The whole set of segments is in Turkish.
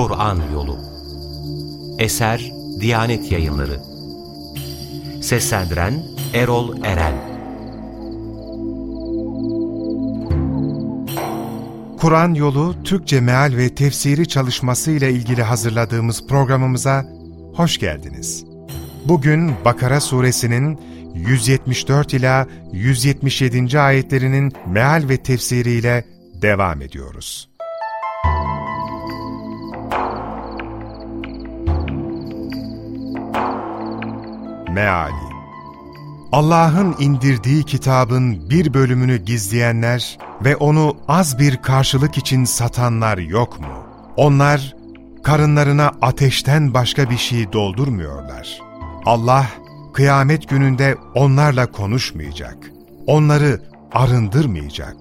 Kur'an Yolu Eser Diyanet Yayınları Seslendiren Erol Eren Kur'an Yolu Türkçe Meal ve Tefsiri çalışması ile ilgili hazırladığımız programımıza hoş geldiniz. Bugün Bakara suresinin 174 ila 177. ayetlerinin meal ve tefsiriyle devam ediyoruz. Meali Allah'ın indirdiği kitabın bir bölümünü gizleyenler ve onu az bir karşılık için satanlar yok mu? Onlar karınlarına ateşten başka bir şey doldurmuyorlar. Allah kıyamet gününde onlarla konuşmayacak. Onları arındırmayacak.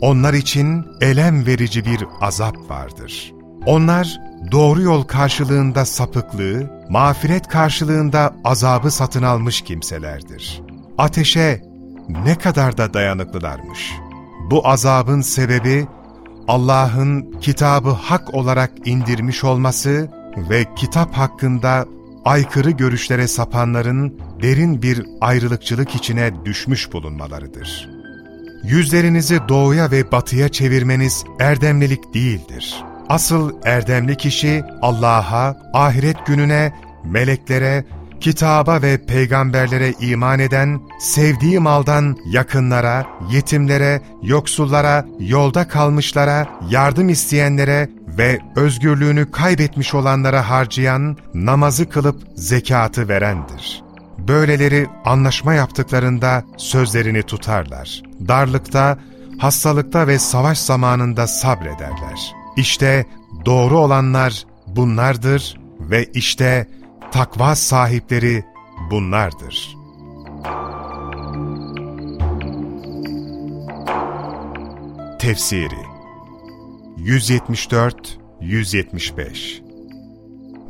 Onlar için elem verici bir azap vardır. Onlar doğru yol karşılığında sapıklığı, mağfiret karşılığında azabı satın almış kimselerdir. Ateşe ne kadar da dayanıklılarmış. Bu azabın sebebi Allah'ın kitabı hak olarak indirmiş olması ve kitap hakkında aykırı görüşlere sapanların derin bir ayrılıkçılık içine düşmüş bulunmalarıdır. Yüzlerinizi doğuya ve batıya çevirmeniz erdemlilik değildir. Asıl erdemli kişi Allah'a, ahiret gününe, meleklere, kitaba ve peygamberlere iman eden, sevdiği maldan yakınlara, yetimlere, yoksullara, yolda kalmışlara, yardım isteyenlere ve özgürlüğünü kaybetmiş olanlara harcayan, namazı kılıp zekatı verendir. Böyleleri anlaşma yaptıklarında sözlerini tutarlar. Darlıkta, hastalıkta ve savaş zamanında sabrederler. İşte doğru olanlar bunlardır ve işte takva sahipleri bunlardır. Tefsiri 174-175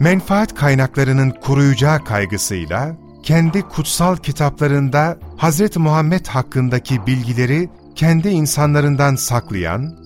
Menfaat kaynaklarının kuruyacağı kaygısıyla kendi kutsal kitaplarında Hz. Muhammed hakkındaki bilgileri kendi insanlarından saklayan,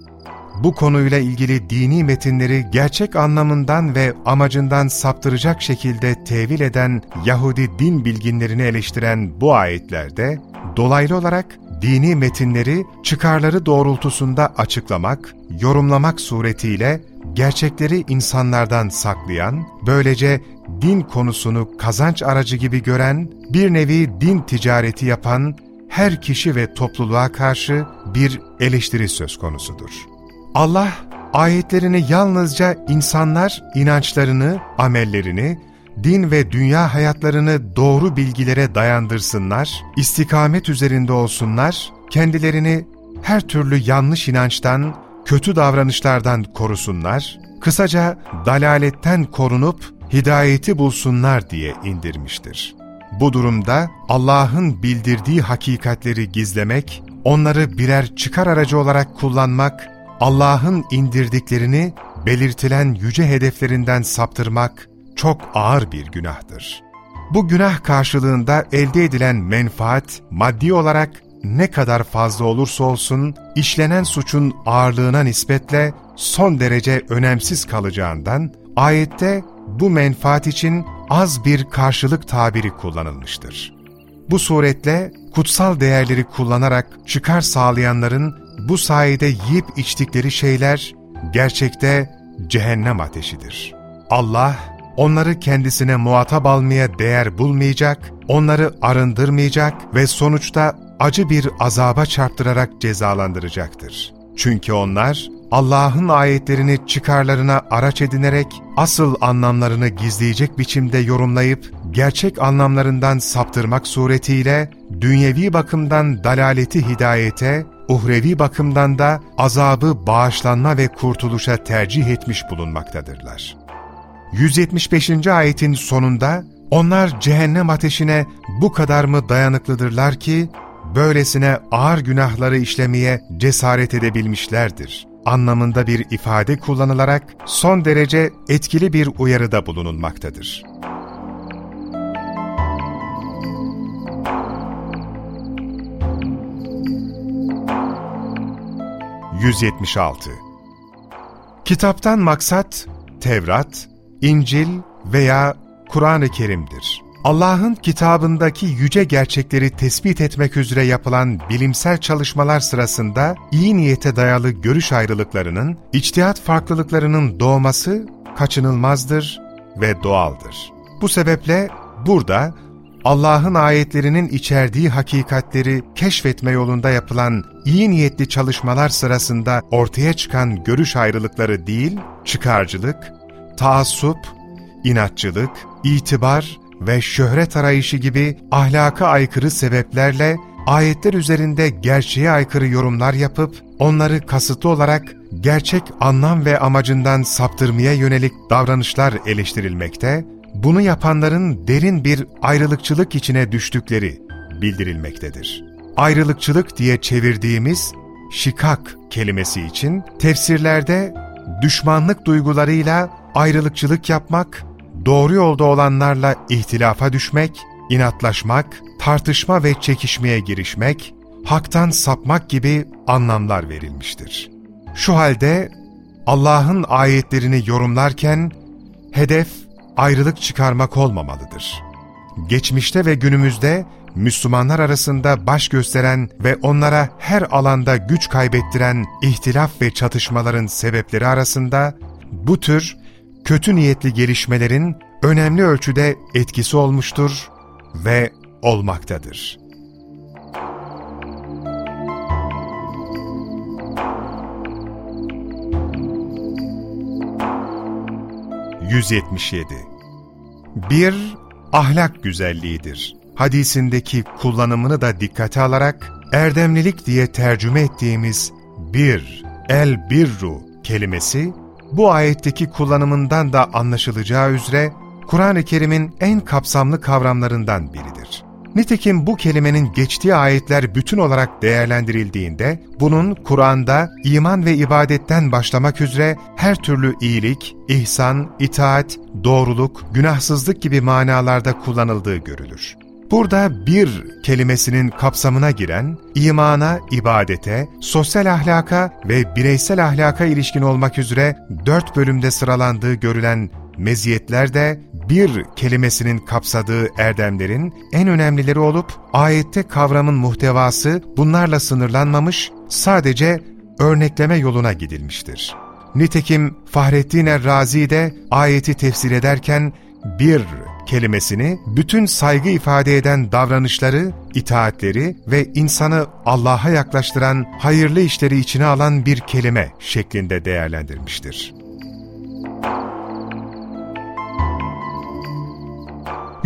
bu konuyla ilgili dini metinleri gerçek anlamından ve amacından saptıracak şekilde tevil eden Yahudi din bilginlerini eleştiren bu ayetlerde, dolaylı olarak dini metinleri çıkarları doğrultusunda açıklamak, yorumlamak suretiyle gerçekleri insanlardan saklayan, böylece din konusunu kazanç aracı gibi gören, bir nevi din ticareti yapan her kişi ve topluluğa karşı bir eleştiri söz konusudur. Allah ayetlerini yalnızca insanlar inançlarını, amellerini, din ve dünya hayatlarını doğru bilgilere dayandırsınlar, istikamet üzerinde olsunlar, kendilerini her türlü yanlış inançtan, kötü davranışlardan korusunlar, kısaca dalaletten korunup hidayeti bulsunlar diye indirmiştir. Bu durumda Allah'ın bildirdiği hakikatleri gizlemek, onları birer çıkar aracı olarak kullanmak Allah'ın indirdiklerini belirtilen yüce hedeflerinden saptırmak çok ağır bir günahtır. Bu günah karşılığında elde edilen menfaat maddi olarak ne kadar fazla olursa olsun işlenen suçun ağırlığına nispetle son derece önemsiz kalacağından ayette bu menfaat için az bir karşılık tabiri kullanılmıştır. Bu suretle kutsal değerleri kullanarak çıkar sağlayanların bu sayede yiyip içtikleri şeyler gerçekte cehennem ateşidir. Allah onları kendisine muhatap almaya değer bulmayacak, onları arındırmayacak ve sonuçta acı bir azaba çarptırarak cezalandıracaktır. Çünkü onlar Allah'ın ayetlerini çıkarlarına araç edinerek asıl anlamlarını gizleyecek biçimde yorumlayıp gerçek anlamlarından saptırmak suretiyle dünyevi bakımdan dalaleti hidayete, uhrevi bakımdan da azabı bağışlanma ve kurtuluşa tercih etmiş bulunmaktadırlar. 175. ayetin sonunda onlar cehennem ateşine bu kadar mı dayanıklıdırlar ki böylesine ağır günahları işlemeye cesaret edebilmişlerdir anlamında bir ifade kullanılarak son derece etkili bir uyarıda bulunulmaktadır. 176 Kitaptan maksat, Tevrat, İncil veya Kur'an-ı Kerim'dir. Allah'ın kitabındaki yüce gerçekleri tespit etmek üzere yapılan bilimsel çalışmalar sırasında iyi niyete dayalı görüş ayrılıklarının, içtihat farklılıklarının doğması kaçınılmazdır ve doğaldır. Bu sebeple burada Allah'ın ayetlerinin içerdiği hakikatleri keşfetme yolunda yapılan iyi niyetli çalışmalar sırasında ortaya çıkan görüş ayrılıkları değil, çıkarcılık, taassup, inatçılık, itibar ve şöhret arayışı gibi ahlaka aykırı sebeplerle ayetler üzerinde gerçeğe aykırı yorumlar yapıp onları kasıtlı olarak gerçek anlam ve amacından saptırmaya yönelik davranışlar eleştirilmekte, bunu yapanların derin bir ayrılıkçılık içine düştükleri bildirilmektedir. Ayrılıkçılık diye çevirdiğimiz şikak kelimesi için tefsirlerde düşmanlık duygularıyla ayrılıkçılık yapmak, doğru yolda olanlarla ihtilafa düşmek, inatlaşmak, tartışma ve çekişmeye girişmek, haktan sapmak gibi anlamlar verilmiştir. Şu halde Allah'ın ayetlerini yorumlarken hedef ayrılık çıkarmak olmamalıdır. Geçmişte ve günümüzde Müslümanlar arasında baş gösteren ve onlara her alanda güç kaybettiren ihtilaf ve çatışmaların sebepleri arasında bu tür kötü niyetli gelişmelerin önemli ölçüde etkisi olmuştur ve olmaktadır. ...177 Bir, ahlak güzelliğidir. Hadisindeki kullanımını da dikkate alarak... ...erdemlilik diye tercüme ettiğimiz bir, el birru kelimesi bu ayetteki kullanımından da anlaşılacağı üzere Kur'an-ı Kerim'in en kapsamlı kavramlarından biridir. Nitekim bu kelimenin geçtiği ayetler bütün olarak değerlendirildiğinde, bunun Kur'an'da iman ve ibadetten başlamak üzere her türlü iyilik, ihsan, itaat, doğruluk, günahsızlık gibi manalarda kullanıldığı görülür. Burada bir kelimesinin kapsamına giren, imana, ibadete, sosyal ahlaka ve bireysel ahlaka ilişkin olmak üzere dört bölümde sıralandığı görülen meziyetler de bir kelimesinin kapsadığı erdemlerin en önemlileri olup, ayette kavramın muhtevası bunlarla sınırlanmamış, sadece örnekleme yoluna gidilmiştir. Nitekim Fahrettin Er-Razi de ayeti tefsir ederken bir kelimesini bütün saygı ifade eden davranışları, itaatleri ve insanı Allah'a yaklaştıran hayırlı işleri içine alan bir kelime şeklinde değerlendirmiştir.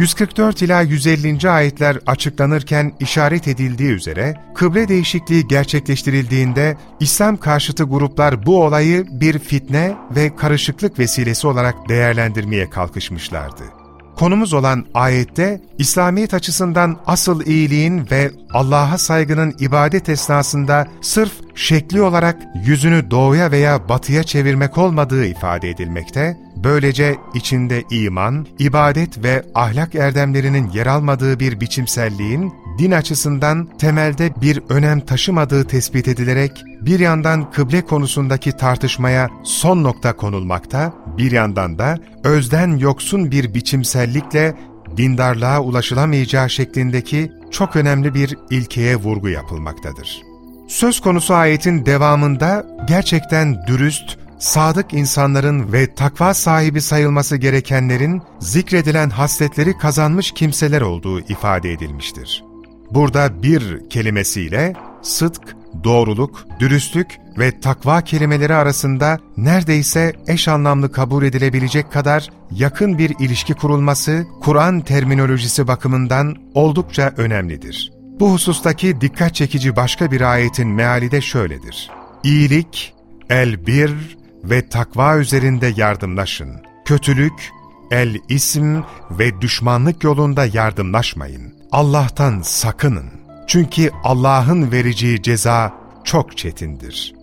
144 ila 150. ayetler açıklanırken işaret edildiği üzere kıble değişikliği gerçekleştirildiğinde İslam karşıtı gruplar bu olayı bir fitne ve karışıklık vesilesi olarak değerlendirmeye kalkışmışlardı. Konumuz olan ayette İslamiyet açısından asıl iyiliğin ve Allah'a saygının ibadet esnasında sırf şekli olarak yüzünü doğuya veya batıya çevirmek olmadığı ifade edilmekte, böylece içinde iman, ibadet ve ahlak erdemlerinin yer almadığı bir biçimselliğin din açısından temelde bir önem taşımadığı tespit edilerek bir yandan kıble konusundaki tartışmaya son nokta konulmakta, bir yandan da özden yoksun bir biçimsellikle dindarlığa ulaşılamayacağı şeklindeki çok önemli bir ilkeye vurgu yapılmaktadır. Söz konusu ayetin devamında gerçekten dürüst, sadık insanların ve takva sahibi sayılması gerekenlerin zikredilen hasletleri kazanmış kimseler olduğu ifade edilmiştir. Burada bir kelimesiyle sıdk, doğruluk, dürüstlük ve takva kelimeleri arasında neredeyse eş anlamlı kabul edilebilecek kadar yakın bir ilişki kurulması Kur'an terminolojisi bakımından oldukça önemlidir. Bu husustaki dikkat çekici başka bir ayetin meali de şöyledir. İyilik, el bir ve takva üzerinde yardımlaşın. Kötülük, el isim ve düşmanlık yolunda yardımlaşmayın. Allah'tan sakının. Çünkü Allah'ın vereceği ceza çok çetindir.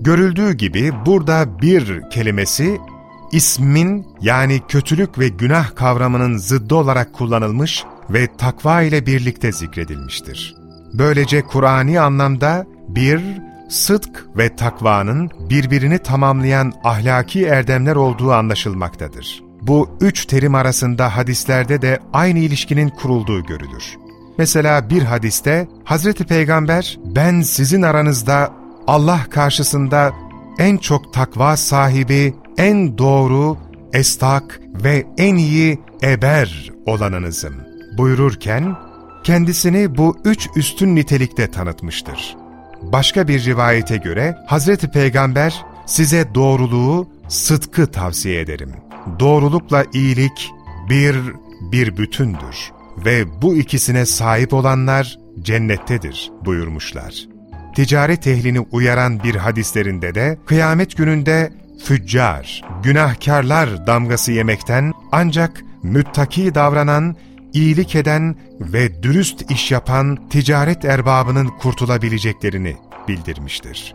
Görüldüğü gibi burada bir kelimesi ismin yani kötülük ve günah kavramının zıddı olarak kullanılmış ve takva ile birlikte zikredilmiştir. Böylece Kur'ani anlamda bir, sıdk ve takvanın birbirini tamamlayan ahlaki erdemler olduğu anlaşılmaktadır. Bu üç terim arasında hadislerde de aynı ilişkinin kurulduğu görülür. Mesela bir hadiste Hazreti Peygamber ben sizin aranızda Allah karşısında en çok takva sahibi, en doğru, estak ve en iyi eber olanınızım buyururken kendisini bu üç üstün nitelikte tanıtmıştır. Başka bir rivayete göre Hazreti Peygamber size doğruluğu, sıdkı tavsiye ederim. Doğrulukla iyilik bir, bir bütündür ve bu ikisine sahip olanlar cennettedir buyurmuşlar. Ticaret ehlini uyaran bir hadislerinde de kıyamet gününde füccar, günahkarlar damgası yemekten ancak müttaki davranan, iyilik eden ve dürüst iş yapan ticaret erbabının kurtulabileceklerini bildirmiştir.